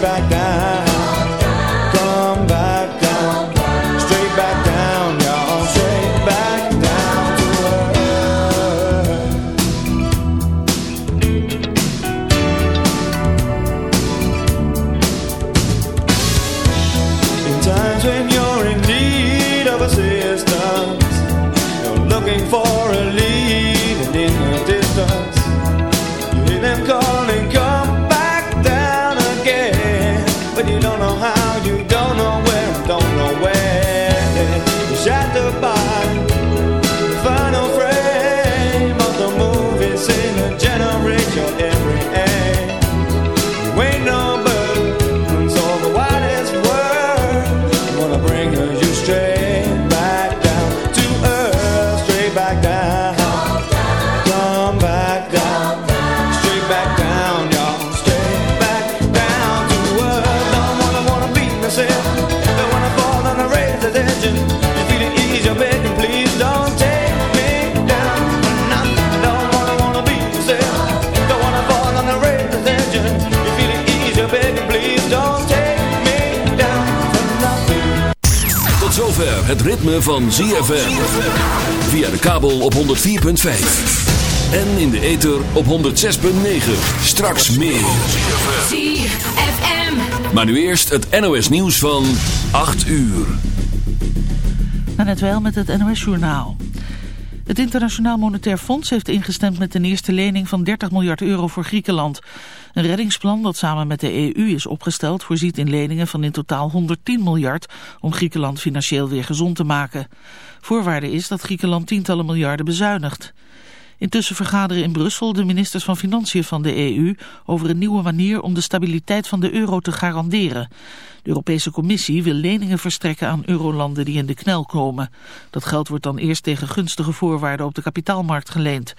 back down. Het ritme van ZFM. Via de kabel op 104.5. En in de ether op 106.9. Straks meer. ZFM. Maar nu eerst het NOS nieuws van 8 uur. net wel met het NOS-journaal. Het Internationaal Monetair Fonds heeft ingestemd met een eerste lening van 30 miljard euro voor Griekenland. Een reddingsplan dat samen met de EU is opgesteld voorziet in leningen van in totaal 110 miljard om Griekenland financieel weer gezond te maken. Voorwaarde is dat Griekenland tientallen miljarden bezuinigt. Intussen vergaderen in Brussel de ministers van Financiën van de EU over een nieuwe manier om de stabiliteit van de euro te garanderen. De Europese Commissie wil leningen verstrekken aan eurolanden die in de knel komen. Dat geld wordt dan eerst tegen gunstige voorwaarden op de kapitaalmarkt geleend.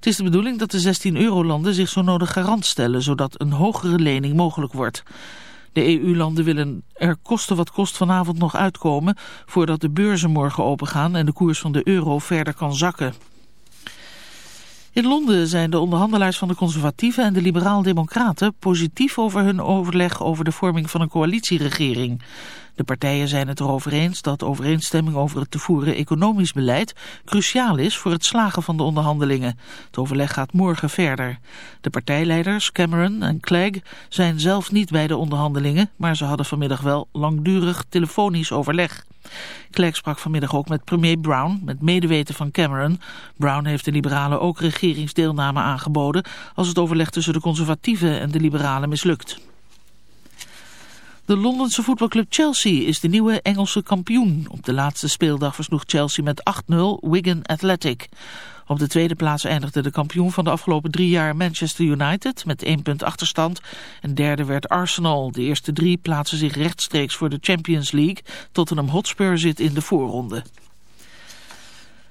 Het is de bedoeling dat de 16 eurolanden zich zo nodig garant stellen, zodat een hogere lening mogelijk wordt. De EU-landen willen er koste wat kost vanavond nog uitkomen voordat de beurzen morgen opengaan en de koers van de euro verder kan zakken. In Londen zijn de onderhandelaars van de conservatieven en de liberaal-democraten positief over hun overleg over de vorming van een coalitieregering. De partijen zijn het erover eens dat overeenstemming over het te voeren economisch beleid cruciaal is voor het slagen van de onderhandelingen. Het overleg gaat morgen verder. De partijleiders Cameron en Clegg zijn zelf niet bij de onderhandelingen, maar ze hadden vanmiddag wel langdurig telefonisch overleg. Clegg sprak vanmiddag ook met premier Brown, met medeweten van Cameron. Brown heeft de liberalen ook regeringsdeelname aangeboden als het overleg tussen de conservatieven en de liberalen mislukt. De Londense voetbalclub Chelsea is de nieuwe Engelse kampioen. Op de laatste speeldag versloeg Chelsea met 8-0 Wigan Athletic. Op de tweede plaats eindigde de kampioen van de afgelopen drie jaar Manchester United met één punt achterstand. En derde werd Arsenal. De eerste drie plaatsen zich rechtstreeks voor de Champions League. Tottenham Hotspur zit in de voorronde.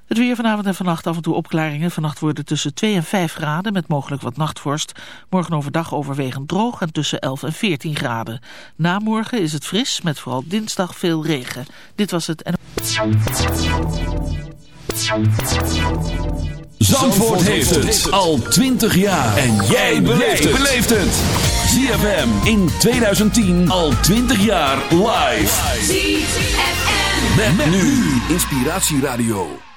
Het weer vanavond en vannacht af en toe opklaringen. Vannacht worden tussen 2 en 5 graden met mogelijk wat nachtvorst. Morgen overdag overwegend droog en tussen 11 en 14 graden. Na morgen is het fris met vooral dinsdag veel regen. Dit was het... Zandvoort heeft het al 20 jaar. En jij beleeft het. ZFM in 2010 al 20 jaar live. ZFM. Met, nu Inspiratieradio.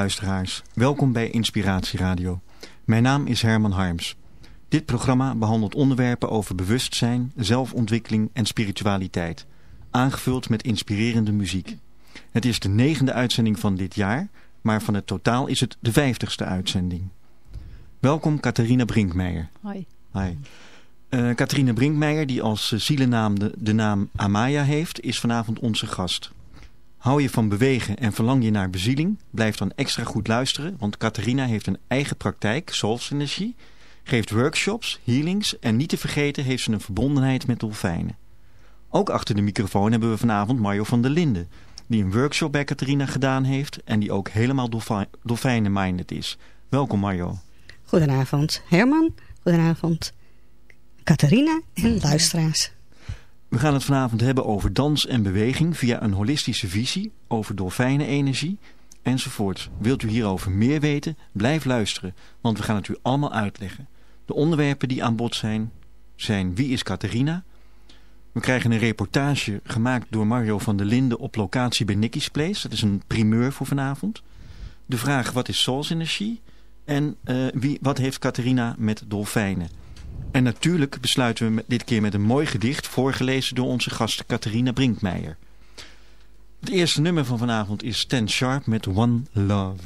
Luisteraars, welkom bij Inspiratie Radio. Mijn naam is Herman Harms. Dit programma behandelt onderwerpen over bewustzijn, zelfontwikkeling en spiritualiteit. Aangevuld met inspirerende muziek. Het is de negende uitzending van dit jaar, maar van het totaal is het de vijftigste uitzending. Welkom Catharina Brinkmeijer. Hoi. Hi. Uh, Catharina Brinkmeijer, die als zielennaam de, de naam Amaya heeft, is vanavond onze gast. Hou je van bewegen en verlang je naar bezieling? Blijf dan extra goed luisteren, want Catharina heeft een eigen praktijk, Soul Synergy, geeft workshops, healings en niet te vergeten heeft ze een verbondenheid met dolfijnen. Ook achter de microfoon hebben we vanavond Mario van der Linden, die een workshop bij Catharina gedaan heeft en die ook helemaal dolfijnen-minded is. Welkom Mario. Goedenavond Herman, goedenavond Catharina en luisteraars. We gaan het vanavond hebben over dans en beweging via een holistische visie, over dolfijnenenergie enzovoort. Wilt u hierover meer weten? Blijf luisteren, want we gaan het u allemaal uitleggen. De onderwerpen die aan bod zijn, zijn Wie is Catharina? We krijgen een reportage gemaakt door Mario van der Linden op locatie bij Nicky's Place. Dat is een primeur voor vanavond. De vraag wat is soulsenergie? En uh, wie, wat heeft Catharina met dolfijnen? En natuurlijk besluiten we dit keer met een mooi gedicht... voorgelezen door onze gast Catharina Brinkmeijer. Het eerste nummer van vanavond is Stan Sharp met One Love.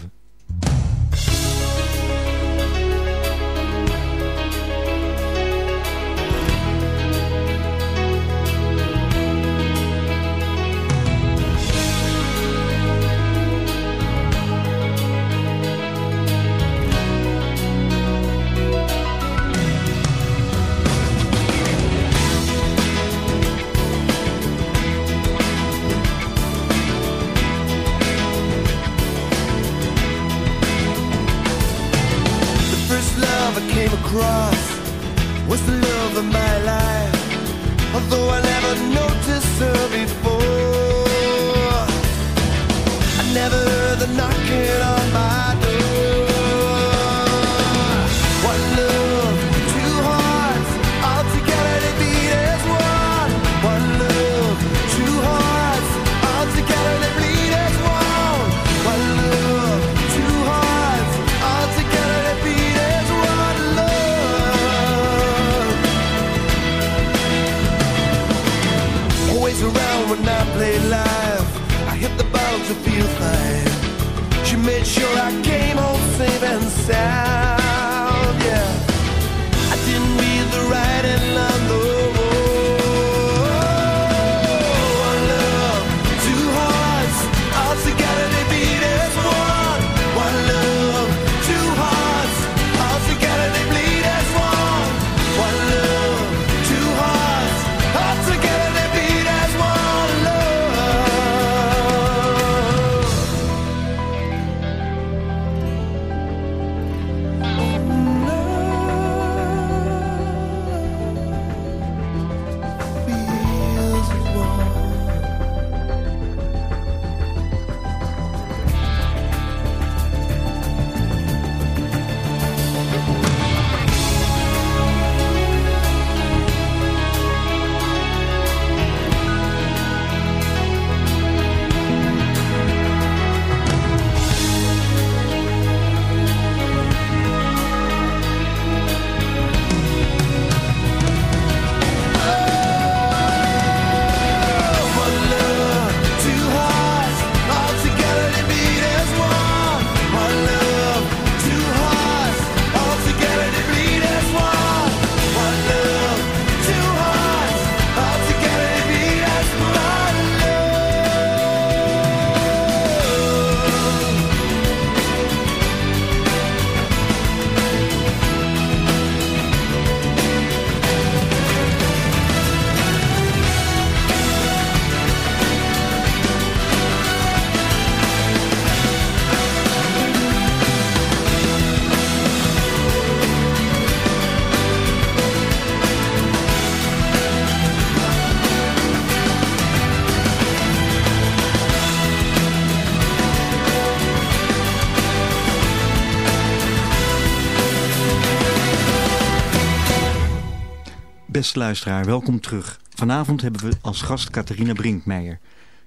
Beste luisteraar, welkom terug. Vanavond hebben we als gast Catharina Brinkmeijer.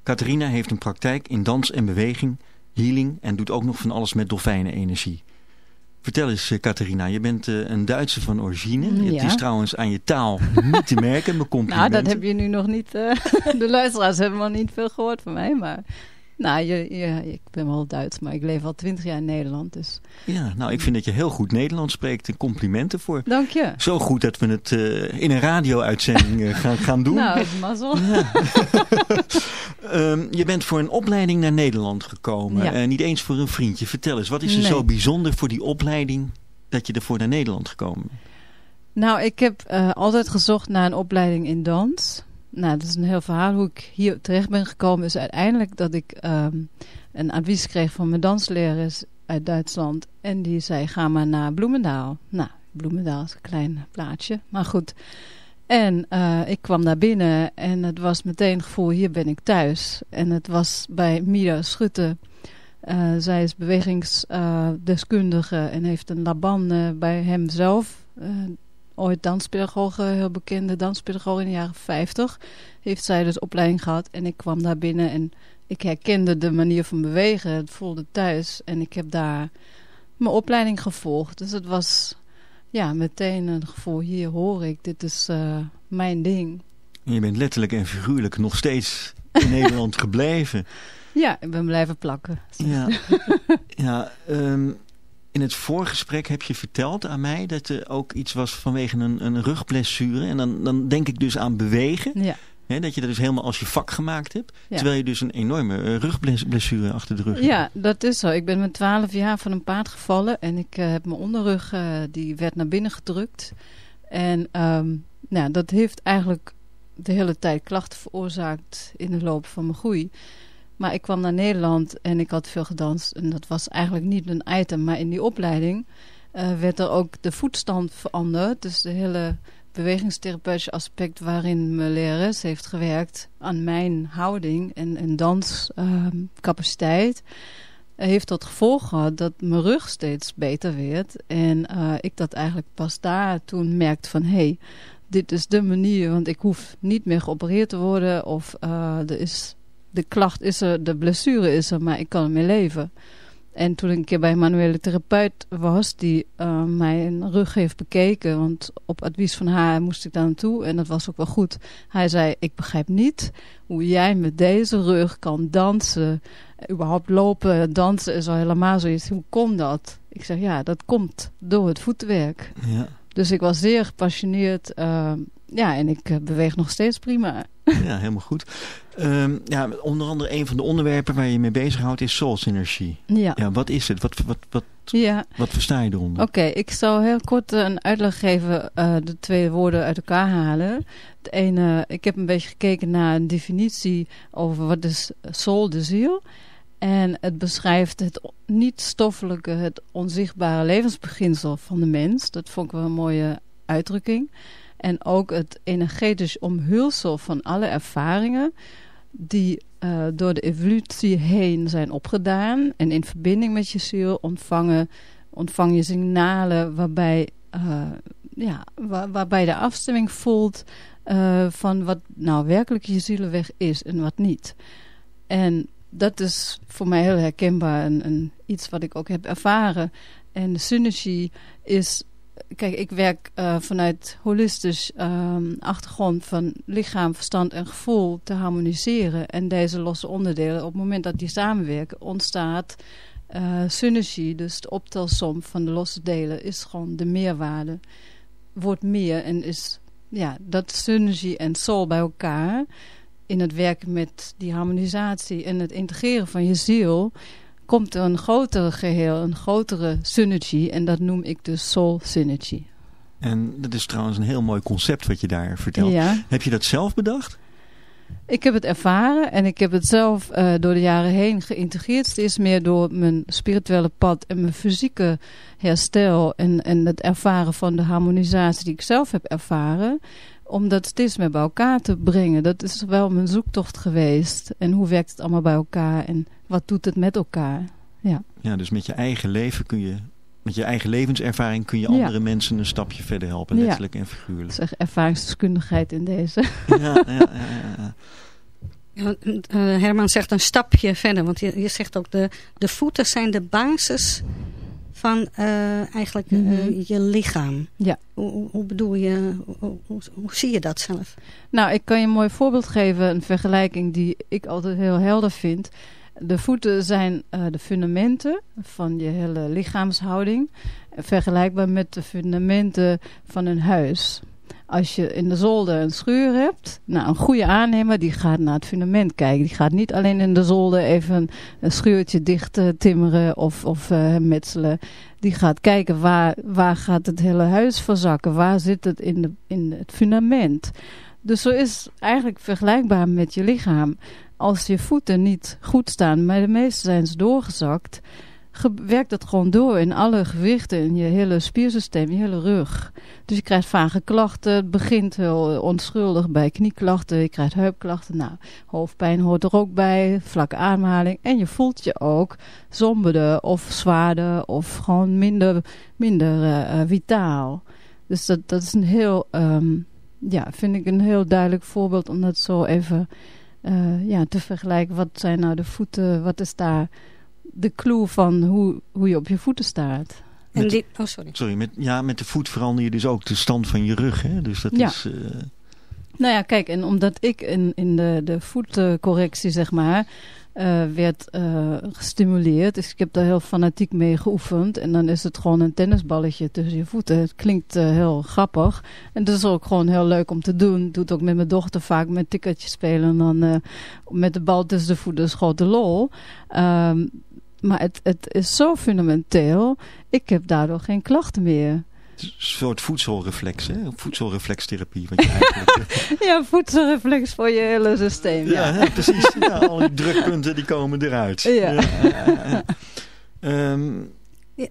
Catharina heeft een praktijk in dans en beweging, healing en doet ook nog van alles met dolfijnenenergie. Vertel eens, uh, Catharina, je bent uh, een Duitse van origine. Ja. Het is trouwens aan je taal niet te merken, mijn Nou, complimenten. dat heb je nu nog niet... eh, de luisteraars hebben nog niet veel gehoord van mij, maar... Nou, je, je, ik ben wel Duits, maar ik leef al twintig jaar in Nederland, dus... Ja, nou, ik vind dat je heel goed Nederlands spreekt en complimenten voor. Dank je. Zo goed dat we het uh, in een radio-uitzending uh, gaan, gaan doen. Nou, mazzel. Ja. um, je bent voor een opleiding naar Nederland gekomen. Ja. Uh, niet eens voor een vriendje. Vertel eens, wat is er Nee. zo bijzonder voor die opleiding dat je ervoor naar Nederland gekomen bent? Nou, ik heb altijd gezocht naar een opleiding in dans. Nou, dat is een heel verhaal. Hoe ik hier terecht ben gekomen is uiteindelijk dat ik um, een advies kreeg van mijn danslerares uit Duitsland. En die zei, ga maar naar Bloemendaal. Nou, Bloemendaal is een klein plaatsje, maar goed. En uh, ik kwam daar binnen en het was meteen het gevoel, hier ben ik thuis. En het was bij Mira Schutte. Uh, zij is bewegingsdeskundige en heeft een laban bij hemzelf ooit danspedagoog, heel bekende danspedagoog in de jaren 50. Heeft zij dus opleiding gehad en ik kwam daar binnen en ik herkende de manier van bewegen. Het voelde thuis en ik heb daar mijn opleiding gevolgd. Dus het was ja, meteen een gevoel, hier hoor ik, dit is uh, mijn ding. En je bent letterlijk en figuurlijk nog steeds in Nederland gebleven. Ja, ik ben blijven plakken. Ja, ja um, in het voorgesprek heb je verteld aan mij dat er ook iets was vanwege een, een rugblessure. En dan, dan denk ik dus aan bewegen. Ja. Dat je dat dus helemaal als je vak gemaakt hebt. Ja. Terwijl je dus een enorme uh, rugblessure achter de rug hebt. Ja, dat is zo. Ik ben met 12 jaar van een paard gevallen. En ik uh, heb mijn onderrug, uh, die werd naar binnen gedrukt. En um, nou, dat heeft eigenlijk de hele tijd klachten veroorzaakt in de loop van mijn groei. Maar ik kwam naar Nederland en ik had veel gedanst. En dat was eigenlijk niet een item. Maar in die opleiding uh, werd er ook de voetstand veranderd. Dus de hele bewegingstherapeutische aspect waarin mijn lerares heeft gewerkt aan mijn houding en, en danscapaciteit. Uh, heeft tot gevolg gehad dat mijn rug steeds beter werd. En uh, ik dat eigenlijk pas daar toen merkte van... hé, hey, dit is de manier, want ik hoef niet meer geopereerd te worden... of er is de klacht is er, de blessure is er, maar ik kan ermee leven. En toen ik een keer bij een manuele therapeut was, die uh, mijn rug heeft bekeken, want op advies van haar moest ik daar naartoe en dat was ook wel goed. Hij zei, ik begrijp niet hoe jij met deze rug kan dansen, überhaupt lopen, dansen is al helemaal zoiets. Hoe komt dat? Ik zeg, ja, dat komt door het voetenwerk. Ja. Dus ik was zeer gepassioneerd, uh, ja, en ik uh, beweeg nog steeds prima. Ja, helemaal goed. Um, ja, onder andere een van de onderwerpen waar je mee bezighoudt is soul synergie. Ja. ja wat is het? Wat, wat, wat, ja. wat versta je eronder? Oké, okay, ik zal heel kort een uitleg geven, uh, de twee woorden uit elkaar halen. Het ene, ik heb een beetje gekeken naar een definitie over wat is soul, de ziel. En het beschrijft het niet-stoffelijke, het onzichtbare levensbeginsel van de mens. Dat vond ik wel een mooie uitdrukking. En ook het energetisch omhulsel van alle ervaringen die uh, door de evolutie heen zijn opgedaan. En in verbinding met je ziel ontvangen, ontvang je signalen waarbij, uh, ja, waar, waarbij de afstemming voelt uh, van wat nou werkelijk je zielenweg is en wat niet. En dat is voor mij heel herkenbaar en, en iets wat ik ook heb ervaren. En synergie is kijk, ik werk uh, vanuit holistisch um, achtergrond van lichaam, verstand en gevoel te harmoniseren. En deze losse onderdelen, op het moment dat die samenwerken, ontstaat uh, synergie. Dus de optelsom van de losse delen is gewoon de meerwaarde. Wordt meer en is, ja, dat synergie en soul bij elkaar. In het werken met die harmonisatie en het integreren van je ziel komt er een grotere geheel, een grotere synergy. En dat noem ik dus soul synergy. En dat is trouwens een heel mooi concept wat je daar vertelt. Ja. Heb je dat zelf bedacht? Ik heb het ervaren en ik heb het zelf uh, door de jaren heen geïntegreerd. Steeds meer door mijn spirituele pad en mijn fysieke herstel. En, en het ervaren van de harmonisatie die ik zelf heb ervaren. Om dat steeds meer bij elkaar te brengen. Dat is wel mijn zoektocht geweest. En hoe werkt het allemaal bij elkaar en wat doet het met elkaar? Ja, ja dus met je eigen leven kun je... Met je eigen levenservaring kun je andere ja. mensen een stapje verder helpen, letterlijk ja. en figuurlijk. Dat is echt ervaringsdeskundigheid in deze. Ja, ja, ja, ja. Ja, eh, Herman zegt een stapje verder, want je, je zegt ook de, de voeten zijn de basis van eh, eigenlijk eh, Mhm. je lichaam. Ja. Hoe, hoe- hoe bedoel je, hoe, hoe, hoe zie je dat zelf? Nou, ik kan je een mooi voorbeeld geven. Een vergelijking die ik altijd heel helder vind. De voeten zijn eh, de fundamenten van je hele lichaamshouding. Vergelijkbaar met de fundamenten van een huis. Als je in de zolder een schuur hebt, nou, een goede aannemer die gaat naar het fundament kijken. Die gaat niet alleen in de zolder even een schuurtje dicht eh, timmeren of, of eh, metselen. Die gaat kijken waar, waar gaat het hele huis verzakken. Waar zit het in, de, in het fundament. Dus zo is eigenlijk vergelijkbaar met je lichaam. Als je voeten niet goed staan, maar de meeste zijn ze doorgezakt, ge- werkt dat gewoon door in alle gewichten, in je hele spiersysteem, je hele rug. Dus je krijgt vage klachten. Het begint heel onschuldig bij knieklachten. Je krijgt heupklachten. Nou, hoofdpijn hoort er ook bij. Vlakke ademhaling. En je voelt je ook somberder of zwaarder of gewoon minder, minder eh, eh, vitaal. Dus dat, dat is een heel, ehm, ja, vind ik een heel duidelijk voorbeeld om dat zo even eh, ja, te vergelijken. Wat zijn nou de voeten, wat is daar de clue van hoe, hoe je op je voeten staat? En Met- oh, sorry. Sorry, met, ja, met de voet verander je dus ook de stand van je rug. Hè? Dus dat Ja. is... eh, Nou ja, kijk, en omdat ik in, in de, de voetcorrectie, zeg maar, eh, werd eh, gestimuleerd. Dus ik heb daar heel fanatiek mee geoefend. En dan is het gewoon een tennisballetje tussen je voeten. Het klinkt eh, heel grappig. En het is ook gewoon heel leuk om te doen. Ik doe het ook met mijn dochter vaak met tikkertjes spelen. En dan met de bal tussen de voeten is grote lol. Ehm, maar het, het is zo fundamenteel. Ik heb daardoor geen klachten meer. Een soort voedselreflex, hè? Voedselreflextherapie. Wat je eigenlijk, Ja, voedselreflex voor je hele systeem. ja, precies. Ja, al die drukpunten die komen eruit. Ja. ja, ja. Ehm,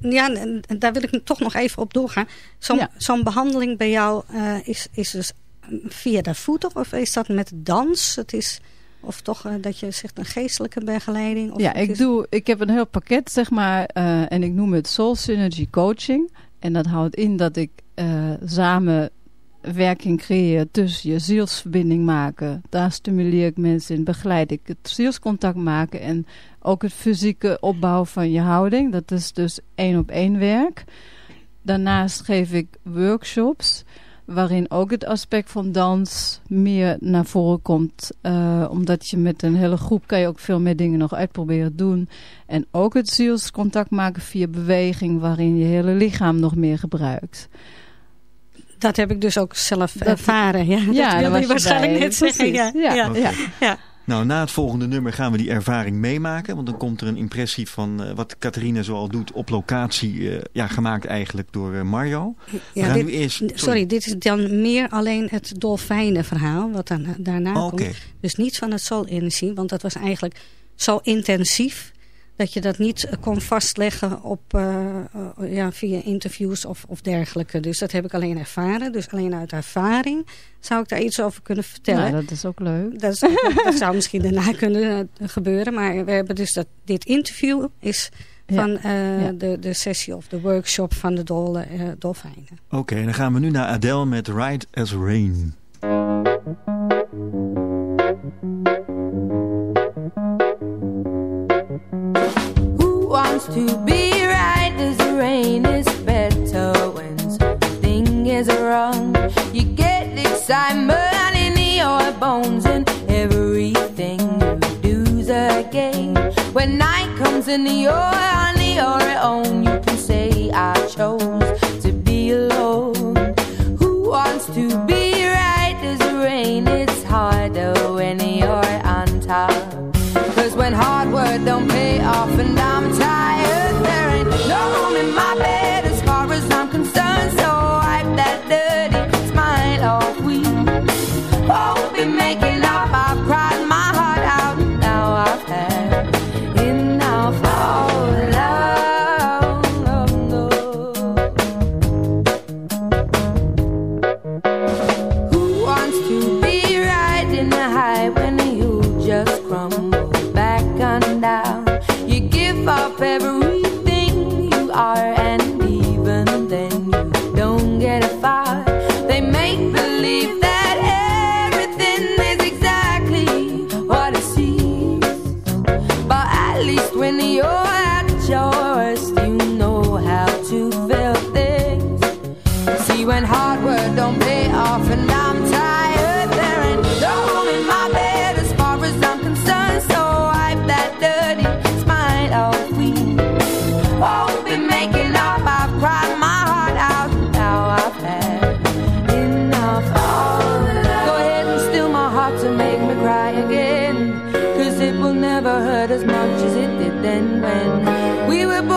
Ja, en en daar wil ik toch nog even op doorgaan. Zo'n Ja. behandeling bij jou eh, is, is dus via de voeten of is dat met dans? Het is, of toch eh, dat je zegt een geestelijke begeleiding? Of Ja, ik, is- doe, ik heb een heel pakket, zeg maar, eh, en ik noem het Soul Synergy Coaching. En dat houdt in dat ik eh samenwerking creëer tussen je zielsverbinding maken. Daar stimuleer ik mensen in, begeleid ik het zielscontact maken en ook het fysieke opbouw van je houding. Dat is dus één op één werk. Daarnaast geef ik workshops waarin ook het aspect van dans meer naar voren komt. Eh, omdat je met een hele groep kan je ook veel meer dingen nog uitproberen doen. En ook het zielscontact maken via beweging, waarin je hele lichaam nog meer gebruikt. Dat heb ik dus ook zelf Dat- ervaren. Ja, Ja, dat wilde was je waarschijnlijk bij. net zeggen. Ja. Ja, ja. Nou, na het volgende nummer gaan we die ervaring meemaken. Want dan komt er een impressie van eh, wat Catharina zoal doet op locatie. eh, ja, gemaakt eigenlijk door eh, Mario. Ja, dit- nu eerst... sorry. dit is dan meer alleen het dolfijnenverhaal wat dan, daarna Oh, komt. Dus niet van het Soul-energie, want dat was eigenlijk zo intensief dat je dat niet eh, kon vastleggen op, eh, eh, ja, via interviews of, of dergelijke. Dus dat heb ik alleen ervaren. Dus alleen uit ervaring zou ik daar iets over kunnen vertellen. Nou, dat is ook leuk. Dat, is, dat zou misschien daarna kunnen gebeuren. Maar we hebben dus dat dit interview is Ja. van eh, Ja. de, de sessie of de workshop van de dol, eh, dolfijnen. Oké, dan gaan we nu naar Adele met Ride as Rain. To be right as the rain is better when something is wrong? You get excitement in your bones and everything you do's a game. When night comes and you're on your own, you can say I chose to be alone. Who wants to be right as the rain? It's harder when you're on top. Cause when hard work don't pay off and I'm tired, no as much as it did then when we were both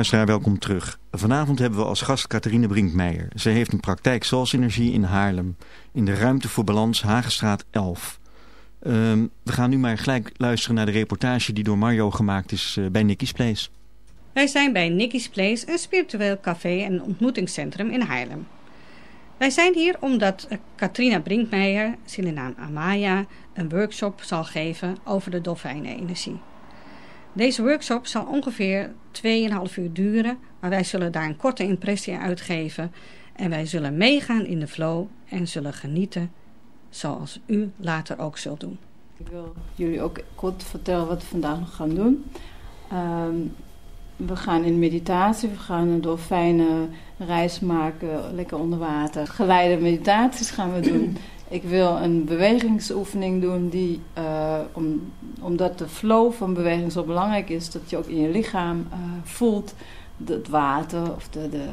luisteraar, welkom terug. Vanavond hebben we als gast Catharine Brinkmeijer. Ze heeft een praktijk Energie in Haarlem. In de Ruimte voor Balans Hagenstraat 11. Ehm, we gaan nu maar gelijk luisteren naar de reportage die door Mario gemaakt is eh, bij Nicky's Place. Wij zijn bij Nicky's Place, een spiritueel café en ontmoetingscentrum in Haarlem. Wij zijn hier omdat eh, Katrina Brinkmeijer, naam Amaya, een workshop zal geven over de dolfijnenenergie. Deze workshop zal ongeveer 2,5 uur duren, maar wij zullen daar een korte impressie uitgeven en wij zullen meegaan in de flow en zullen genieten zoals u later ook zult doen. Ik wil jullie ook kort vertellen wat we vandaag nog gaan doen. Ehm, we gaan in meditatie, we gaan een dolfijnen reis maken, lekker onder water. Geleide meditaties gaan we doen. Ik wil een bewegingsoefening doen die, eh, om, omdat de flow van beweging zo belangrijk is, dat je ook in je lichaam eh, voelt het water of de, de,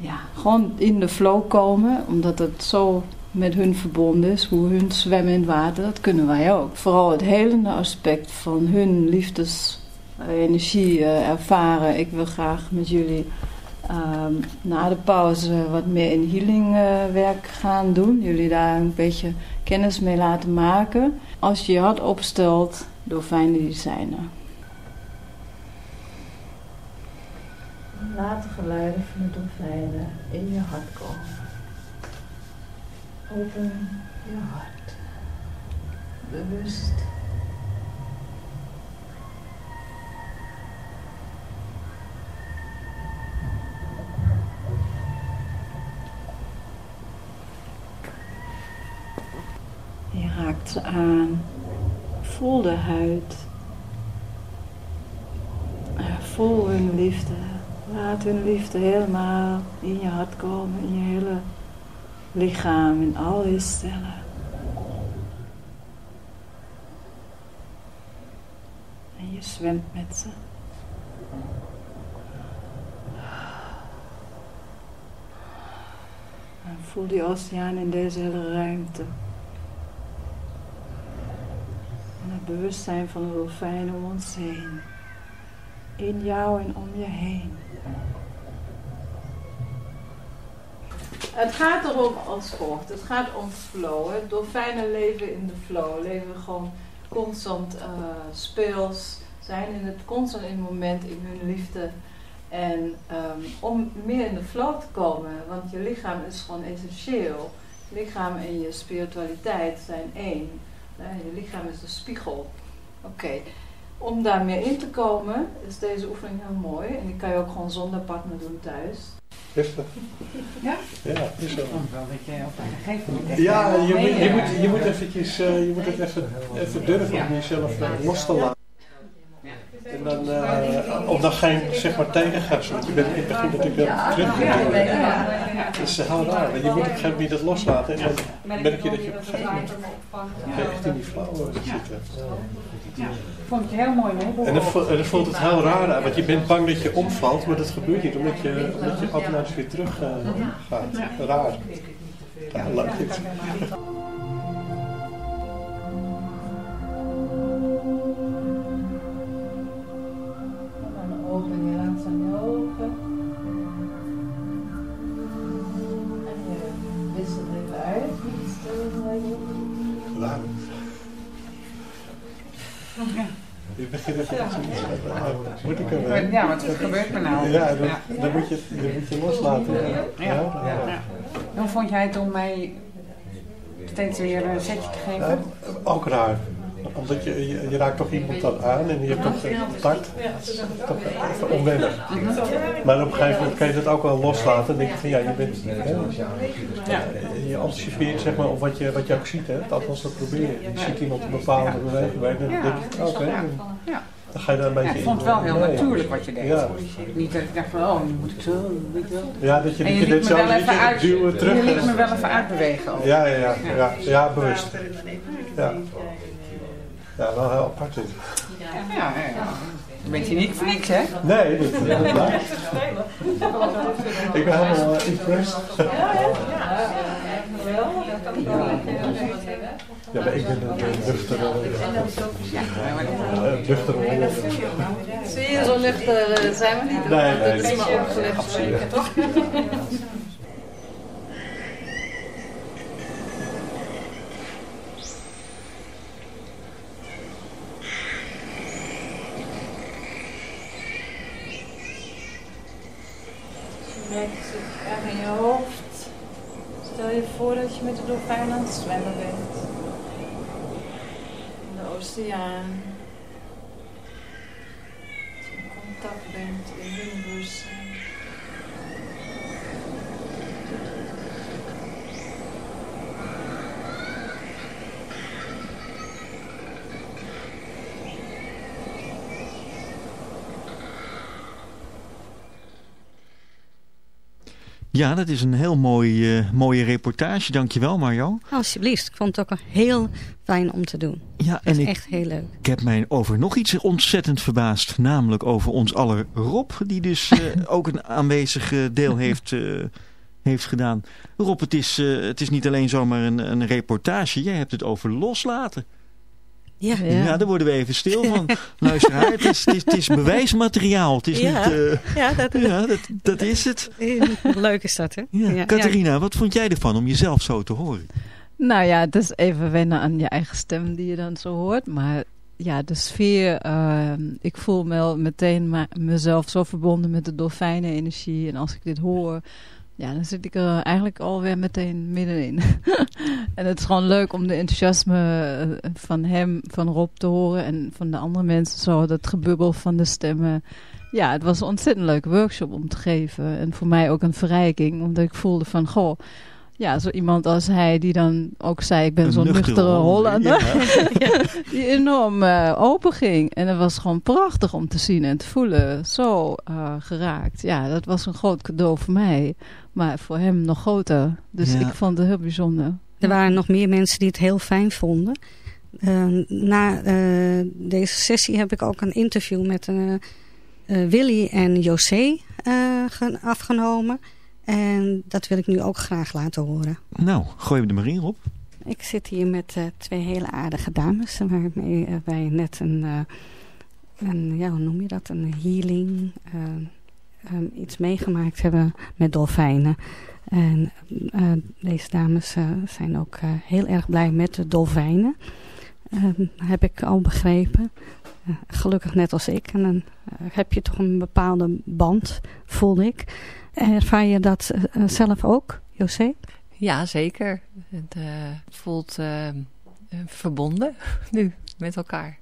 ja, gewoon in de flow komen, omdat het zo met hun verbonden is, hoe hun zwemmen in het water, dat kunnen wij ook. Vooral het helende aspect van hun liefdesenergie eh, ervaren. Ik wil graag met jullie ehm, na de pauze wat meer in healingwerk gaan doen. Jullie daar een beetje kennis mee laten maken. Als je je hart opstelt, dolfijnen die zijn er. Laat de geluiden van de dolfijnen in je hart komen. Open je hart. Bewust. Je raakt ze aan. Voel de huid. Voel hun liefde. Laat hun liefde helemaal in je hart komen, in je hele lichaam, in al je cellen. En je zwemt met ze. En voel die oceaan in deze hele ruimte. En het bewustzijn van de dolfijnen om ons heen. In jou en om je heen. Het gaat erom als volgt. Het gaat om flow. Dolfijnen leven in de flow. Leven gewoon constant eh, speels. Zijn in het constant in het moment in hun liefde. En ehm, om meer in de flow te komen. Want je lichaam is gewoon essentieel. Lichaam en je spiritualiteit zijn één. Je lichaam is de spiegel. Oké. Om daar meer in te komen is deze oefening heel mooi. En die kan je ook gewoon zonder partner doen thuis. Is dat? Ja? Ja, is zo. Wel dat jij op een gegeven moment Ja, je, je, moet, je moet eventjes, eh, je moet het even, even durven om jezelf eh, los te laten. En dan, uh, of dan geen zeg maar, tegengas, want je bent in het begin natuurlijk wel terug. Dat is heel raar. Je moet op een gegeven moment dat loslaten en dan merk je dat je op een gegeven moment echt in die flow zit. Ja, vond je heel mooi mee. En dan, dan voelt het heel raar aan, want je bent bang dat je omvalt, maar dat gebeurt niet, omdat je, omdat je automatisch weer terug uh, gaat. Raar. Ja, leuk Ja, wat gebeurt er nou? Ja, dan, dan, moet, je, dan moet je loslaten. Ja. Ja. Ja. Hoe vond jij het om mij steeds weer een setje te geven? ook raar omdat je, je, je, raakt toch iemand dan aan en je hebt toch contact. Toch even onwennig. Maar op een gegeven moment kan je dat ook wel loslaten. En denk je van ja, je bent. Ja, je anticipeert zeg maar op wat je, wat je ook ziet. Hè. Althans, dat probeer je. Je ziet iemand een bepaalde beweging bij en dan denk je, oké. Okay, dan ga je daar een beetje ja, ik vond het wel heel natuurlijk wat je deed. Ja. Niet dat ik dacht van, oh, nu moet ik zo, weet je wel. Ja, dat je, en je, je liet me wel even uit, duwen terug. Je liet me wel even uitbewegen. Ook. Ja, ja, ja, ja, ja, bewust. Ja. Ja, wel heel apart dit. Ja, ja, ja. Bent je niet voor niks, hè? Nee, dit is Ik ben helemaal uh, impressed. Ja, ja. Ja, maar ik ben een nuchtere... Een nuchtere Zie je, zo nuchter zijn we niet. Nee, nee. Dat is maar opgelegd. Absoluut. toch? zich erg in je hoofd. Stel je voor dat je met de dolfijn aan het zwemmen bent. In de oceaan. Dat je in contact bent in hun bewustzijn. Ja, dat is een heel mooi, uh, mooie reportage. Dankjewel Marjo. Alsjeblieft, ik vond het ook heel fijn om te doen. Ja, en ik, echt heel leuk. Ik heb mij over nog iets ontzettend verbaasd. Namelijk over ons aller Rob, die dus uh, ook een aanwezig deel heeft, uh, heeft gedaan. Rob, het is, het is niet alleen zomaar een, een reportage. Jij hebt het over loslaten. Ja. ja. ja, daar worden we even stil van. Luister, het is, het, is, het is bewijsmateriaal. Het is ja. niet... Uh, ja, dat, ja dat, dat is het. Leuk is dat, hè? Ja. ja. Catharina, wat vond jij ervan om jezelf zo te horen? Nou ja, het is even wennen aan je eigen stem die je dan zo hoort. Maar ja, de sfeer... Uh, ik voel me meteen mezelf zo verbonden met de dolfijnenenergie. En als ik dit hoor... Ja, dan zit ik er eigenlijk alweer meteen middenin. en het is gewoon leuk om de enthousiasme van hem, van Rob te horen en van de andere mensen zo, dat gebubbel van de stemmen. Ja, het was ontzettend leuke workshop om te geven. En voor mij ook een verrijking, omdat ik voelde van, goh, ja, zo iemand als hij die dan ook zei, ik ben zo'n nuchtere Hollander. Ja. die enorm uh, open ging. En het was gewoon prachtig om te zien en te voelen. Zo uh, geraakt. Ja, dat was een groot cadeau voor mij. Maar voor hem nog groter. Dus ja. ik vond het heel bijzonder. Er waren nog meer mensen die het heel fijn vonden. Uh, na uh, deze sessie heb ik ook een interview met uh, Willy en José afgenomen. En dat wil ik nu ook graag laten horen. Nou, gooi hem er maar in op. Ik zit hier met twee hele aardige dames. Waarmee wij net een, een, ja, hoe noem je dat? Een healing um, iets meegemaakt hebben met dolfijnen. En uh, deze dames uh, zijn ook uh, heel erg blij met de dolfijnen. Um, heb ik al begrepen. gelukkig net als ik. En dan heb je toch een bepaalde band, voel ik. Ervaar je dat zelf ook, José? Ja, zeker. Het voelt verbonden nu met elkaar.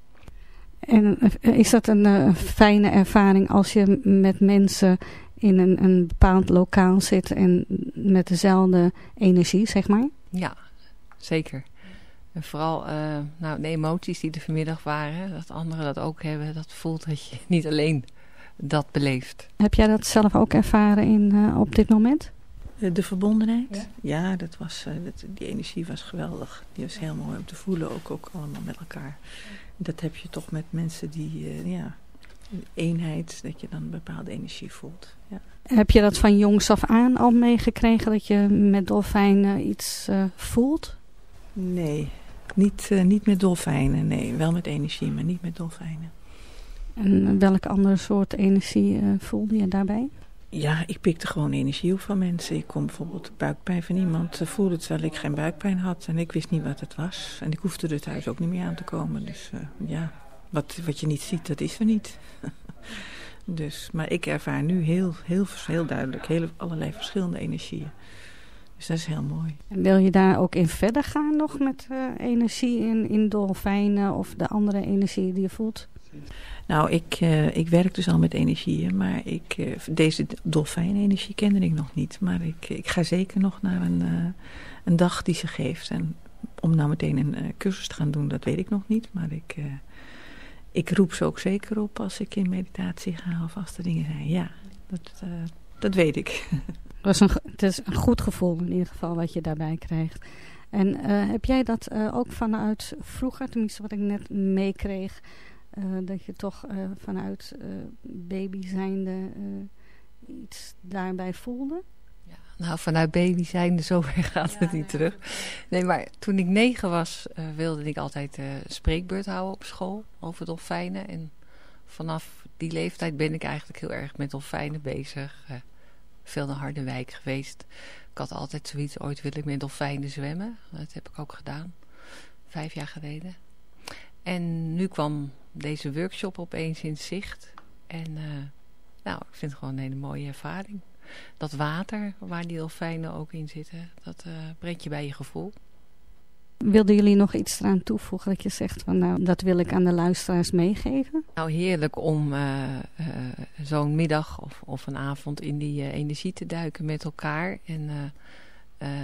En is dat een uh, fijne ervaring als je met mensen in een, een bepaald lokaal zit en met dezelfde energie, zeg maar? Ja, zeker. En vooral nou, de emoties die er vanmiddag waren, dat anderen dat ook hebben, dat voelt dat je niet alleen dat beleeft. Heb jij dat zelf ook ervaren in, uh, op dit moment? De verbondenheid? Ja, ja dat was, uh, dat, die energie was geweldig. Die was heel mooi om te voelen, ook, ook allemaal met elkaar. Dat heb je toch met mensen die, ja, eenheid, dat je dan een bepaalde energie voelt. Ja. Heb je dat van jongs af aan al meegekregen, dat je met dolfijnen iets uh, voelt? Nee, niet, uh, niet met dolfijnen. Nee, wel met energie, maar niet met dolfijnen. En welk ander soort energie uh, voelde je daarbij? Ja, ik pikte gewoon energie op van mensen. Ik kon bijvoorbeeld buikpijn van iemand voelen terwijl ik geen buikpijn had. En ik wist niet wat het was. En ik hoefde er thuis ook niet meer aan te komen. Dus ja, wat, wat je niet ziet, dat is er niet. dus, maar ik ervaar nu heel, heel, heel duidelijk heel, allerlei verschillende energieën. Dus dat is heel mooi. En wil je daar ook in verder gaan nog met uh, energie in, in dolfijnen of de andere energie die je voelt? Nou, ik, uh, ik werk dus al met energieën, maar ik, uh, deze dolfijnenergie kende ik nog niet. Maar ik, ik ga zeker nog naar een, een dag die ze geeft. En om nou meteen een cursus te gaan doen, dat weet ik nog niet. Maar ik, ik roep ze ook zeker op als ik in meditatie ga of als er dingen zijn. Ja, dat, dat weet ik. Een, het is een goed gevoel in ieder geval wat je daarbij krijgt. En heb jij dat ook vanuit vroeger, tenminste wat ik net meekreeg, dat je toch vanuit baby zijnde iets daarbij voelde? Nou, vanuit baby zijnde, zover gaat het niet terug. Nee, maar toen ik negen was, wilde ik altijd spreekbeurt houden op school over dolfijnen. En vanaf die leeftijd ben ik eigenlijk heel erg met dolfijnen bezig. Uh, veel naar Harderwijk geweest. Ik had altijd zoiets, ooit wil ik met dolfijnen zwemmen. Dat heb ik ook gedaan, vijf jaar geleden. En nu kwam deze workshop opeens in zicht. En nou, ik vind het gewoon een hele mooie ervaring dat water waar die dolfijnen ook in zitten, dat uh, brengt je bij je gevoel. Wilden jullie nog iets eraan toevoegen dat je zegt van nou dat wil ik aan de luisteraars meegeven? Nou heerlijk om uh, uh, zo'n middag of, of een avond in die energie te duiken met elkaar en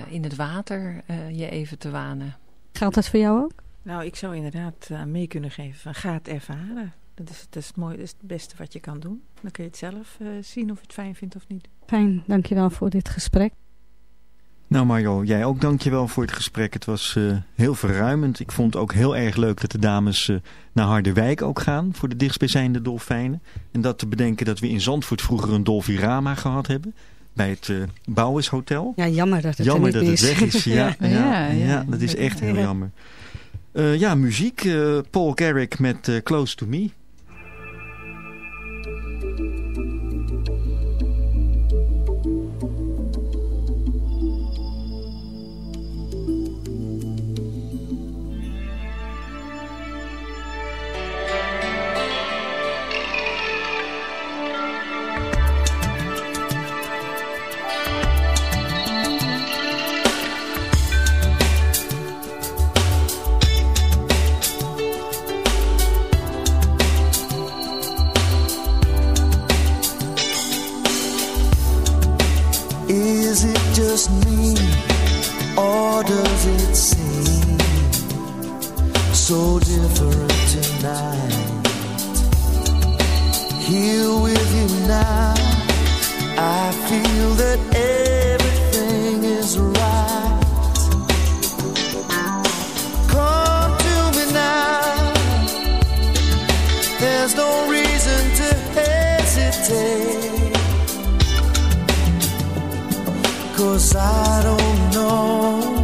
in het water je even te wanen. Geldt dat voor jou ook? Nou ik zou inderdaad mee kunnen geven van ga het ervaren. Dat is, dat is het mooie, dat is het beste wat je kan doen. Dan kun je het zelf zien of je het fijn vindt of niet. Fijn, dankjewel voor dit gesprek. Nou Mario, jij ook dankjewel voor het gesprek. Het was uh, heel verruimend. Ik vond het ook heel erg leuk dat de dames uh, naar Harderwijk ook gaan voor de dichtstbijzijnde dolfijnen. En dat te bedenken dat we in Zandvoort vroeger een dolfirama gehad hebben. Bij het uh, Hotel. Ja, jammer dat het jammer dat het weg is. Ja, ja, ja, ja, dat is echt heel jammer. Ja, muziek. Paul Garrick met Close to Me. Just me, or does it seem so different tonight? Here with you now, I feel that everything is right. Come to me now, there's no reason to hesitate. Cause I don't know,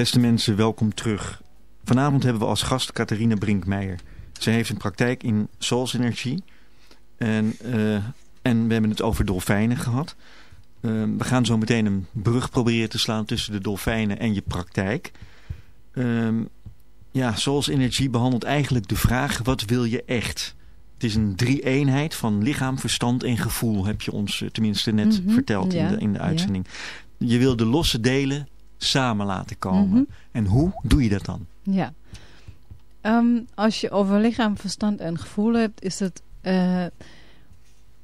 Beste mensen, welkom terug. Vanavond hebben we als gast Catharine Brinkmeijer. Zij heeft een praktijk in Souls Energie. En, eh, en we hebben het over dolfijnen gehad. Eh, we gaan zo meteen een brug proberen te slaan tussen de dolfijnen en je praktijk. Ehm, ja, Souls Energie behandelt eigenlijk de vraag, wat wil je echt? Het is een drie-eenheid van lichaam, verstand en gevoel, heb je ons eh, tenminste net Mhm, verteld ja, in, de, in de ja. uitzending. Je wil de losse delen samen laten komen. Mhm. En hoe doe je dat dan? Ja. Ehm, als je over lichaam, verstand en gevoel hebt, is het eh,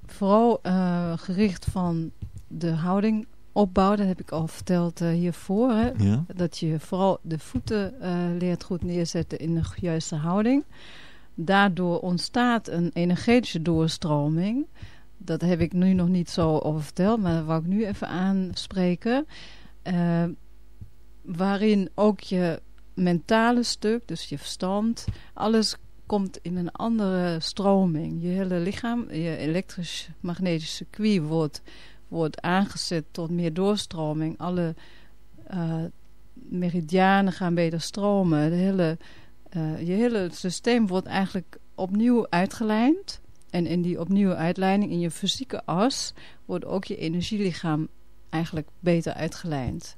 vooral eh, gericht van de houding opbouw. Dat heb ik al verteld eh, hiervoor. Hè? Ja. Dat je vooral de voeten leert goed neerzetten in de juiste houding. Daardoor ontstaat een energetische doorstroming. Dat heb ik nu nog niet zo over verteld, maar dat wou ik nu even aanspreken. Waarin ook je mentale stuk, dus je verstand, alles komt in een andere stroming. Je hele lichaam, je elektrisch-magnetisch circuit wordt, wordt aangezet tot meer doorstroming. Alle eh, meridianen gaan beter stromen. De hele, eh, je hele systeem wordt eigenlijk opnieuw uitgelijnd. En in die opnieuw uitleiding, in je fysieke as, wordt ook je energielichaam eigenlijk beter uitgelijnd.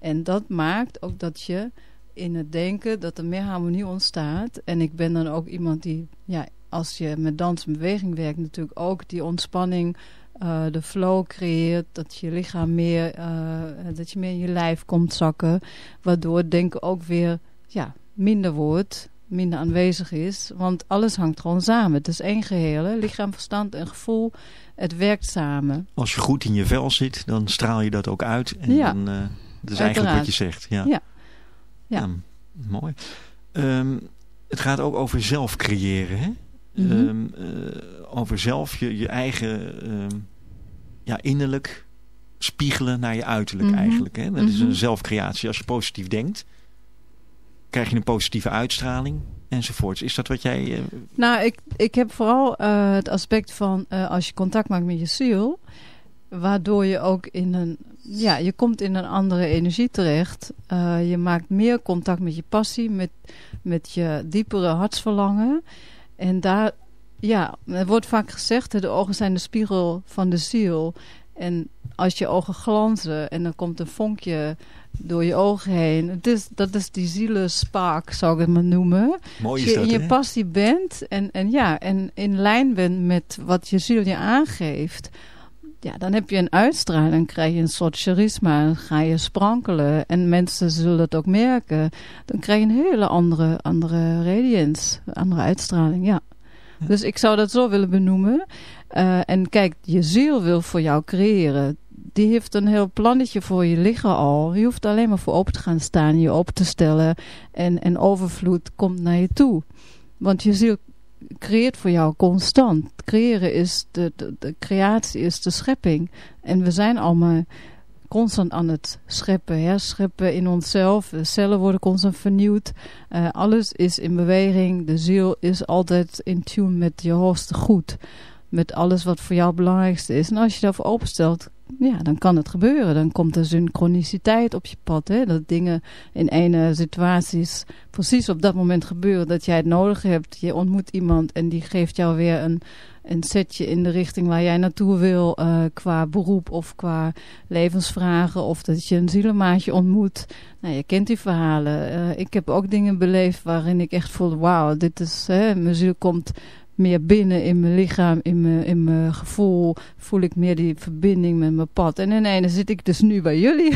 En dat maakt ook dat je in het denken dat er meer harmonie ontstaat. En ik ben dan ook iemand die, ja, als je met dans en beweging werkt, natuurlijk ook die ontspanning, eh, de flow creëert. Dat je lichaam meer, eh, dat je meer in je lijf komt zakken. Waardoor het denken ook weer ja, minder wordt. minder aanwezig is. Want alles hangt gewoon samen. Het is één geheel. Hè? Lichaam, verstand en gevoel. Het werkt samen. Als je goed in je vel zit, dan straal je dat ook uit. En Ja. dan, eh, dat is Uiteraard. eigenlijk wat je zegt. Ja, Ja. Ja. mooi. Ehm, het gaat ook over zelf creëren. Hè? Mhm. Ehm, eh, over zelf je, je eigen ehm, ja, innerlijk spiegelen naar je uiterlijk Mhm. eigenlijk. Hè? Dat is Mhm. een zelfcreatie. Als je positief denkt, krijg je een positieve uitstraling enzovoorts. Is dat wat jij... eh, Nou, ik, ik heb vooral eh, het aspect van als je contact maakt met je ziel, waardoor je ook in een, ja, je komt in een andere energie terecht. Eh, je maakt meer contact met je passie, met, met je diepere hartsverlangen. En daar, ja, er wordt vaak gezegd, de ogen zijn de spiegel van de ziel. En als je ogen glanzen en dan komt een vonkje door je ogen heen. Het is, dat is die zielenspark, zou ik het maar noemen. Mooi is Als je dat, in je passie bent en, en, ja, en in lijn bent met wat je ziel je aangeeft... Ja, dan heb je een uitstraling, dan krijg je een soort charisma, dan ga je sprankelen en mensen zullen het ook merken. Dan krijg je een hele andere, andere radiance, andere uitstraling, ja. Dus ik zou dat zo willen benoemen. Eh, en kijk, je ziel wil voor jou creëren. Die heeft een heel plannetje voor je liggen al. Je hoeft alleen maar voor open te gaan staan, je open te stellen. En, en overvloed komt naar je toe. Want je ziel creëert voor jou constant. Creëren is de, de, creatie is de schepping. En we zijn allemaal constant aan het scheppen. Herscheppen in onszelf. De cellen worden constant vernieuwd. Eh, alles is in beweging. De ziel is altijd in tune met je hoogste goed. Met alles wat voor jou het belangrijkste is. En als je daarvoor openstelt, ja, dan kan het gebeuren. Dan komt er synchroniciteit op je pad. Hè? Dat dingen in ene situaties precies op dat moment gebeuren dat jij het nodig hebt. Je ontmoet iemand en die geeft jou weer een, een setje in de richting waar jij naartoe wil. eh, qua beroep of qua levensvragen. Of dat je een zielenmaatje ontmoet. Nou, je kent die verhalen. Eh, ik heb ook dingen beleefd waarin ik echt voelde, wauw, dit is, hè, mijn ziel komt meer binnen in mijn lichaam, in mijn, in mijn gevoel. Voel ik meer die verbinding met mijn pad. En in ene zit ik dus nu bij jullie.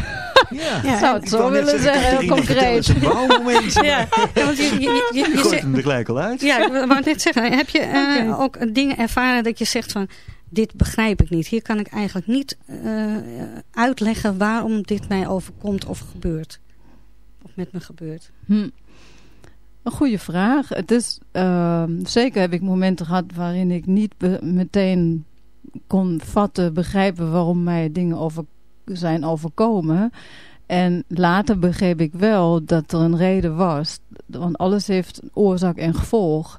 Ja, Ik zou het ik zo willen zeggen, heel concreet. een bouwmoment. Ja, ja, want je, je, je, je, Je je gooit zegt- hem er gelijk al uit. Ja, net zeggen, heb je eh, ook dingen ervaren dat je zegt van, dit begrijp ik niet. Hier kan ik eigenlijk niet eh, uitleggen waarom dit mij overkomt of gebeurt. Of met me gebeurt. Hm. Een goede vraag. Het is, ehm, zeker heb ik momenten gehad waarin ik niet meteen kon vatten, begrijpen waarom mij dingen over, zijn overkomen. En later begreep ik wel dat er een reden was. Want alles heeft oorzaak en gevolg.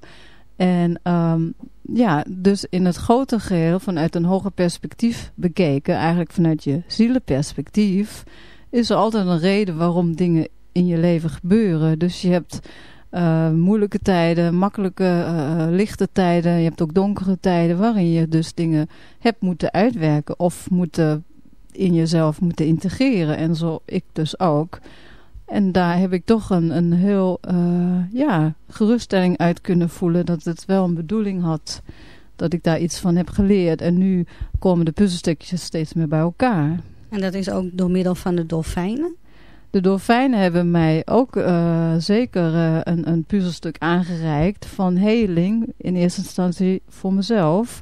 En ehm, ja, dus in het grote geheel, vanuit een hoger perspectief bekeken, eigenlijk vanuit je zielenperspectief, is er altijd een reden waarom dingen in je leven gebeuren. Dus je hebt eh, moeilijke tijden, makkelijke, eh, lichte tijden. Je hebt ook donkere tijden waarin je dus dingen hebt moeten uitwerken of moeten in jezelf moeten integreren. En zo ik dus ook. En daar heb ik toch een, een heel eh, ja, geruststelling uit kunnen voelen dat het wel een bedoeling had. Dat ik daar iets van heb geleerd. En nu komen de puzzelstukjes steeds meer bij elkaar. En dat is ook door middel van de dolfijnen. De dolfijnen hebben mij ook eh, zeker eh, een, een puzzelstuk aangereikt van heling. In eerste instantie voor mezelf.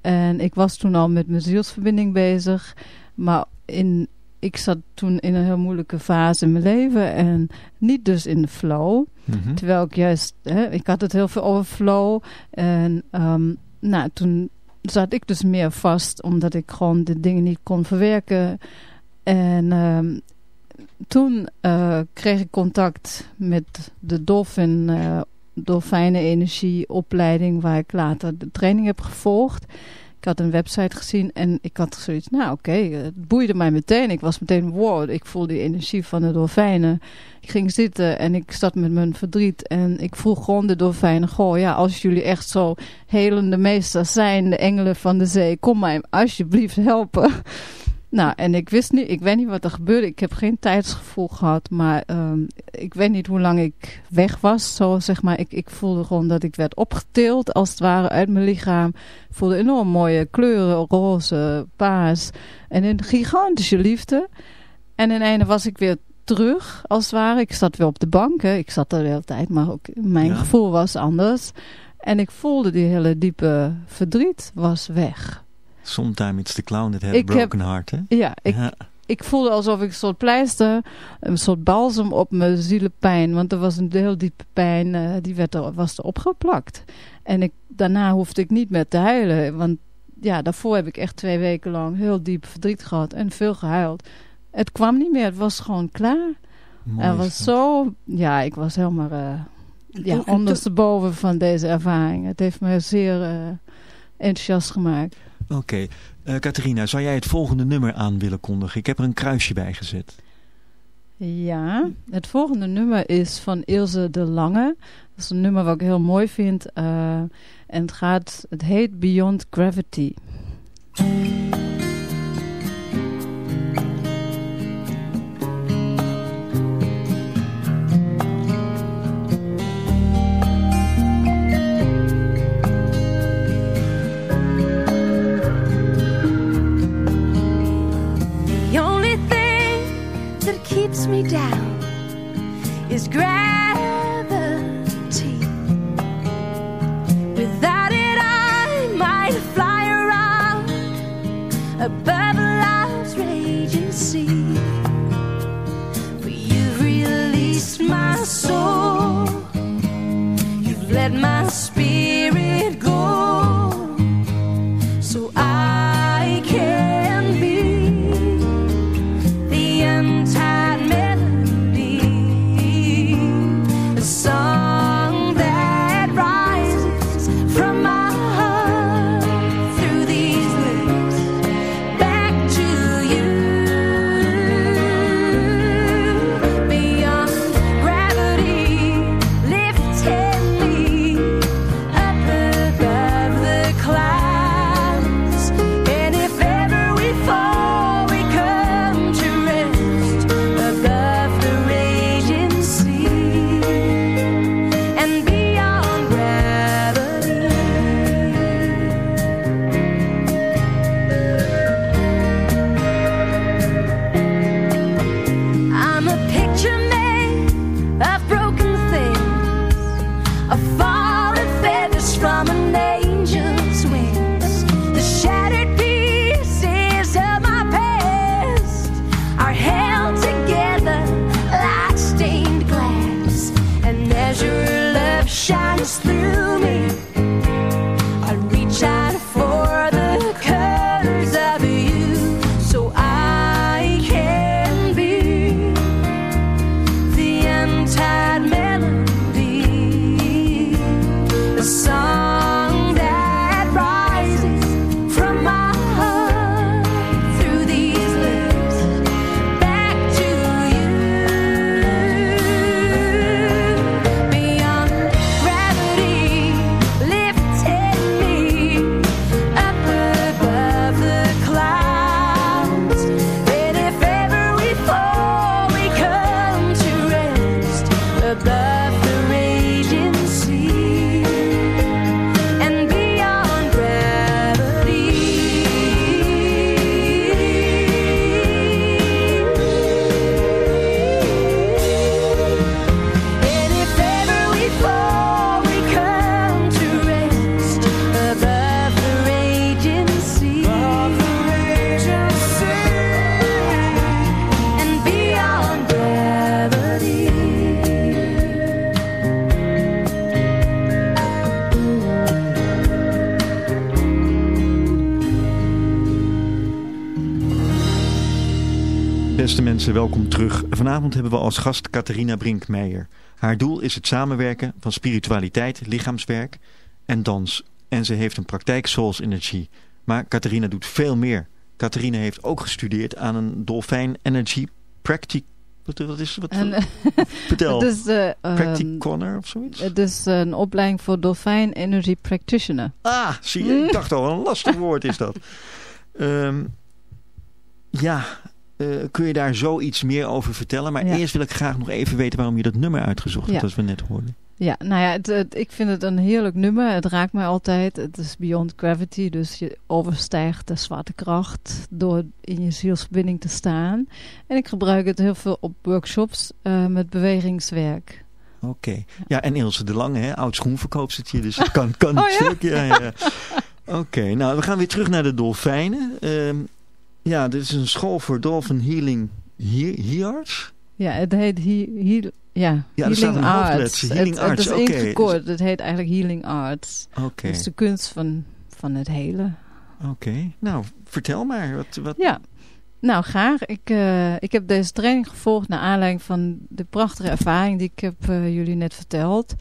En ik was toen al met mijn zielsverbinding bezig. Maar in, ik zat toen in een heel moeilijke fase in mijn leven. En niet dus in de flow. Mhm. Terwijl ik juist, hè, ik had het heel veel over flow. En ehm, nou, toen zat ik dus meer vast. Omdat ik gewoon de dingen niet kon verwerken. En ehm, toen eh, kreeg ik contact met de dolfin, eh dolfijnenenergie opleiding waar ik later de training heb gevolgd. Ik had een website gezien en ik had zoiets, nou oké, het boeide mij meteen. Ik was meteen, wow, ik voel die energie van de dolfijnen. Ik ging zitten en ik zat met mijn verdriet en ik vroeg gewoon de dolfijnen, goh ja, als jullie echt zo helende meesters zijn, de engelen van de zee, kom mij alsjeblieft helpen. Nou, en ik wist niet, ik weet niet wat er gebeurde. Ik heb geen tijdsgevoel gehad, maar ehm, ik weet niet hoe lang ik weg was. Zo zeg maar, ik, ik voelde gewoon dat ik werd opgetild als het ware uit mijn lichaam. Ik voelde enorm mooie kleuren, roze, paars en een gigantische liefde. En in ene was ik weer terug, als het ware. Ik zat weer op de bank, hè. ik zat er de hele tijd, maar ook mijn Ja. gevoel was anders. En ik voelde die hele diepe verdriet was weg. Sometimes it's the clown that a heb- broken heart, hè? Ja, ik, Ja. ik voelde alsof ik een soort pleister, een soort balsem op mijn zielepijn. Want er was een heel diepe pijn, eh, die werd er, was er opgeplakt. En ik, daarna hoefde ik niet meer te huilen. Want ja, daarvoor heb ik echt twee weken lang heel diep verdriet gehad en veel gehuild. Het kwam niet meer, het was gewoon klaar. Mooi Het was zo, ja, ik was helemaal eh ja, ondersteboven van deze ervaring. Het heeft me zeer eh, enthousiast gemaakt. Oké. Eh, Catharina, zou jij het volgende nummer aan willen kondigen? Ik heb er een kruisje bij gezet. Ja, het volgende nummer is van Ilse de Lange. Dat is een nummer wat ik heel mooi vind. eh, en het, gaat, het heet Beyond Gravity. That keeps me down is gravity. Without it, I might fly around above life's raging sea. For you've released my soul, you've let my spirit go Beste mensen, welkom terug. Vanavond hebben we als gast Catharina Brinkmeijer. Haar doel is het samenwerken van spiritualiteit, lichaamswerk en dans. En ze heeft een praktijk Souls Energy. Maar Catharina doet veel meer. Catharina heeft ook gestudeerd aan een Dolfijn Energy Practic... Wat, wat is wat? En, Vertel. Het is, eh, ehm, Practitioner of zoiets? Het is een opleiding voor Dolfijn Energy Practitioner. Ah, zie je, ik dacht al, een lastig woord is dat. Ehm, ja, eh, kun je daar zoiets meer over vertellen? Maar Ja. eerst wil ik graag nog even weten waarom je dat nummer uitgezocht hebt, Ja. als we net hoorden. Ja, nou ja, het, het- ik vind het een heerlijk nummer. Het raakt mij altijd. Het is Beyond Gravity, dus je overstijgt de zwaartekracht door in je zielsverbinding te staan. En ik gebruik het heel veel op workshops eh, met bewegingswerk. Oké. Ja, en Ilse de Lange, hè, oud schoenverkoopstertje, dus het kan, kan Oh, niet ja? stuk. Ja, ja. Oké, nou we gaan weer terug naar de dolfijnen. Ehm, ja, dit is een school voor dolphin healing he healers. Ja, het heet he, heal, ja, Ja, staat Healing een Arts. Healing het, Arts, het is oké. ingekort. Het heet eigenlijk Healing Arts. Oké. Dus de kunst van, van het hele. Oké, nou vertel maar. Wat, wat... Ja, nou graag. Ik, eh, ik heb deze training gevolgd naar aanleiding van de prachtige ervaring die ik heb eh, jullie net verteld.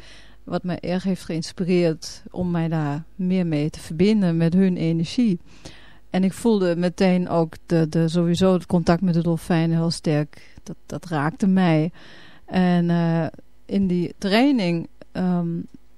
Wat mij erg heeft geïnspireerd om mij daar meer mee te verbinden met hun energie. En ik voelde meteen ook de, de, sowieso het contact met de dolfijnen heel sterk. Dat, dat raakte mij. En eh, in die training, ehm,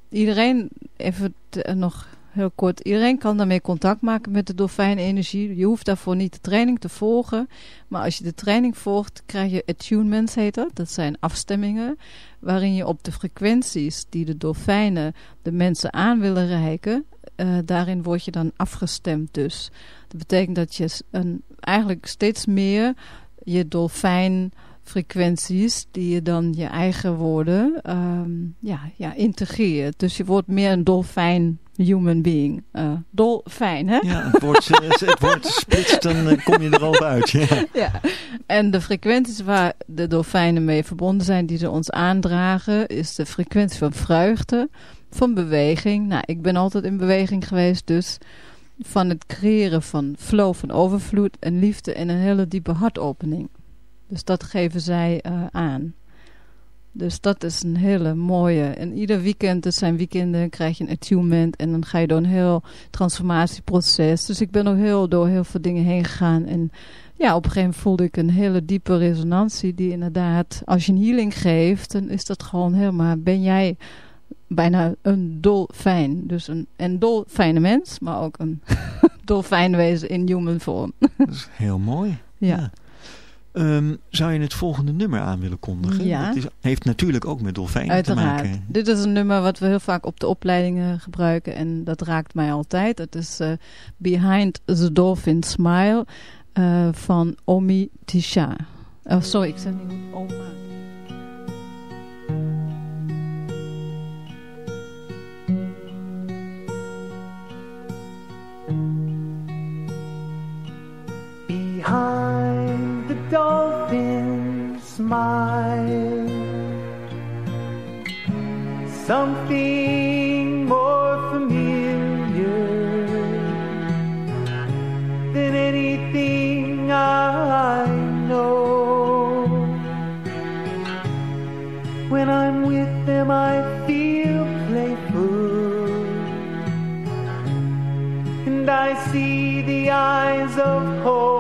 iedereen, even te- nog heel kort, iedereen kan daarmee contact maken met de dolfijnenergie. Je hoeft daarvoor niet de training te volgen. Maar als je de training volgt, krijg je attunements, heet dat. Dat zijn afstemmingen, waarin je op de frequenties die de dolfijnen de mensen aan willen reiken, eh, daarin word je dan afgestemd dus. Dat betekent dat je een, eigenlijk steeds meer je dolfijnfrequenties, die je dan je eigen woorden ehm, ja, ja, integreert. Dus je wordt meer een dolfijn human being. Eh, dolfijn, hè? Ja, het woord, eh, het woord splitst, dan eh, kom je er al uit. Ja. Ja, en de frequenties waar de dolfijnen mee verbonden zijn, die ze ons aandragen, is de frequentie van vreugde, van beweging. Nou, ik ben altijd in beweging geweest, dus van het creëren van flow, van overvloed en liefde en een hele diepe hartopening. Dus dat geven zij eh, aan. Dus dat is een hele mooie. En ieder weekend, het zijn weekenden, krijg je een attunement. En dan ga je door een heel transformatieproces. Dus ik ben ook heel door heel veel dingen heen gegaan. En ja, op een gegeven moment voelde ik een hele diepe resonantie. Die inderdaad, als je een healing geeft, dan is dat gewoon helemaal, ben jij bijna een dolfijn. Dus een, een dolfijne mens, maar ook een dolfijnwezen in human vorm. Dat is heel mooi. Ja. Ehm, zou je het volgende nummer aan willen kondigen? Ja. Dat is, heeft natuurlijk ook met dolfijnen Uiteraard. te maken. Dit is een nummer wat we heel vaak op de opleidingen gebruiken. En dat raakt mij altijd. Dat is eh, Behind the Dolphin Smile eh, van Omi Tisha. Oh, sorry, ik zeg niet. Oma. Something more familiar than anything I know. When I'm with them, I feel playful and I see the eyes of home,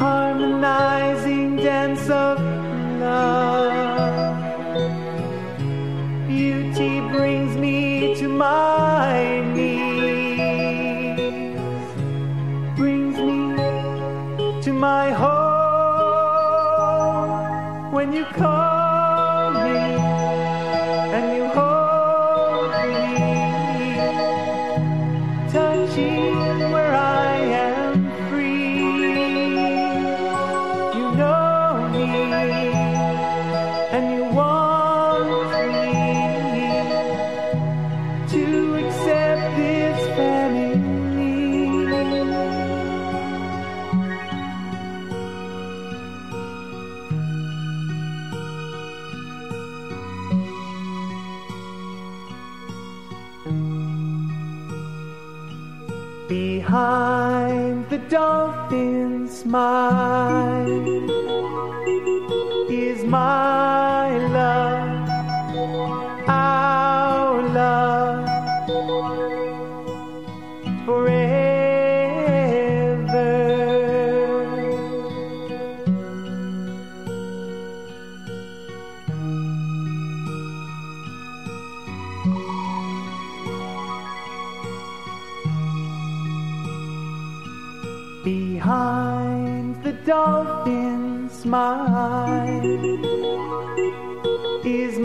harmonizing dance of love. Beauty brings me to my knees, brings me to my home. When you call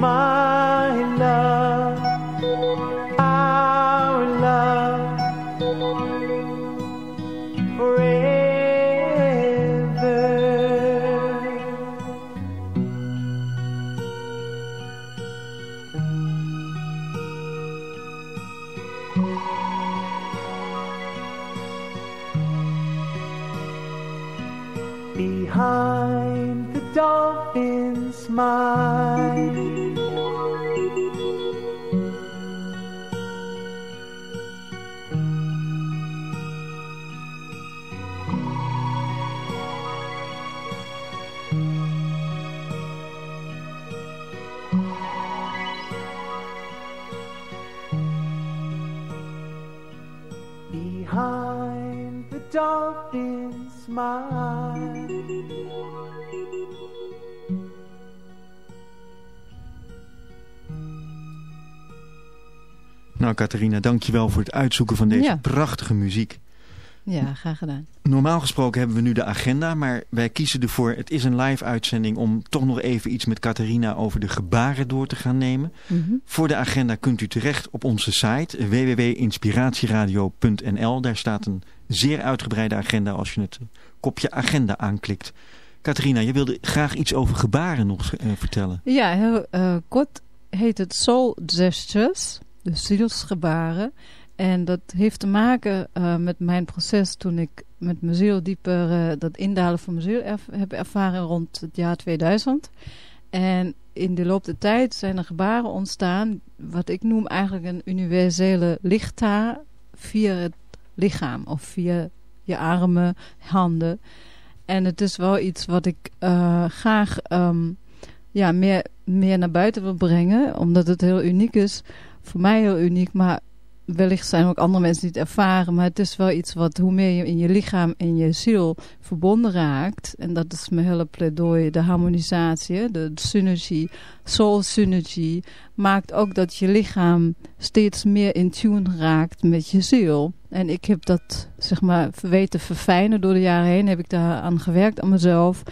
my love, our love forever. Behind the dolphin's smile smile Nou, Catharina, dankjewel voor het uitzoeken van deze Ja. prachtige muziek. Ja, graag gedaan. Normaal gesproken hebben we nu de agenda, maar wij kiezen ervoor, het is een live uitzending, om toch nog even iets met Catharina over de gebaren door te gaan nemen. Mhm. Voor de agenda kunt u terecht op onze site www.inspiratieradio.nl. Daar staat een zeer uitgebreide agenda als je het kopje agenda aanklikt. Catharina, je wilde graag iets over gebaren nog eh, vertellen. Ja, heel eh, kort heet het Soul Gestures, de zielsgebaren. En dat heeft te maken eh, met mijn proces toen ik met mijn ziel dieper eh, dat indalen van mijn ziel heb ervaren rond het jaar 2000. En in de loop der tijd zijn er gebaren ontstaan, wat ik noem eigenlijk een universele lichttaal via het lichaam of via je armen, handen. En het is wel iets wat ik eh, graag ehm, ja, meer, meer naar buiten wil brengen. Omdat het heel uniek is. Voor mij heel uniek. Maar wellicht zijn ook andere mensen die het ervaren. Maar het is wel iets wat hoe meer je in je lichaam en je ziel verbonden raakt. En dat is mijn hele pleidooi. De harmonisatie, de synergie, soul synergy. Maakt ook dat je lichaam steeds meer in tune raakt met je ziel. En ik heb dat zeg maar weten verfijnen door de jaren heen. Heb ik daar aan gewerkt aan mezelf.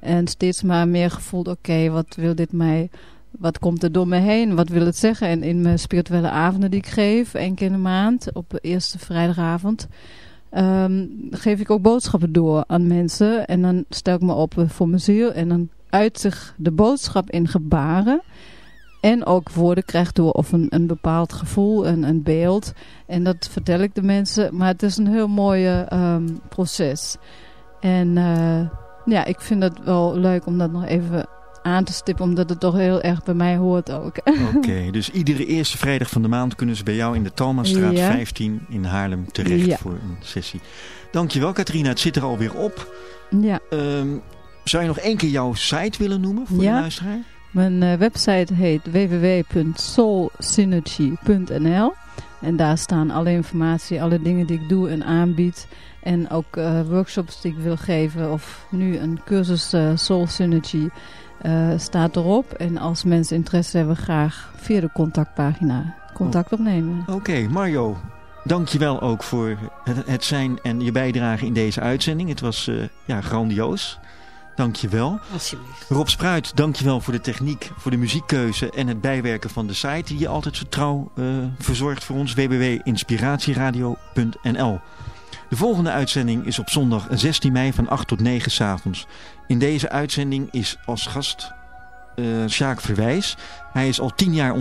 En steeds maar meer gevoeld, oké, wat wil dit mij... Wat komt er door me heen? Wat wil het zeggen? En in mijn spirituele avonden die ik geef, één keer in de maand, op de eerste vrijdagavond, ehm, geef ik ook boodschappen door aan mensen. En dan stel ik me op voor mijn ziel. En dan uit zich de boodschap in gebaren. En ook woorden krijgt door of een, een bepaald gevoel, een, een beeld. En dat vertel ik de mensen. Maar het is een heel mooi ehm, proces. En eh, ja, ik vind het wel leuk om dat nog even aan te stippen. Omdat het toch heel erg bij mij hoort ook. Oké, dus iedere eerste vrijdag van de maand kunnen ze bij jou in de Talmastraat Ja. 15 in Haarlem terecht Ja. voor een sessie. Dankjewel Katrina, het zit er alweer op. Ja. Ehm, zou je nog één keer jouw site willen noemen voor de Ja. luisteraar? Mijn eh, website heet www.soulsynergy.nl En daar staan alle informatie, alle dingen die ik doe en aanbied. En ook eh, workshops die ik wil geven. Of nu een cursus eh, Soul Synergy staat erop. En als mensen interesse hebben, graag via de contactpagina contact opnemen. Oké, Mario, dankjewel ook voor het, het zijn en je bijdrage in deze uitzending. Het was ja, grandioos. Dankjewel. Alsjeblieft. Rob Spruit, dankjewel voor de techniek, voor de muziekkeuze en het bijwerken van de site die je altijd zo trouw eh, verzorgt voor ons. www.inspiratieradio.nl De volgende uitzending is op zondag 16 mei van 8 tot 9 s avonds. In deze uitzending is als gast eh Sjaak Verwijs. Hij is al 10 jaar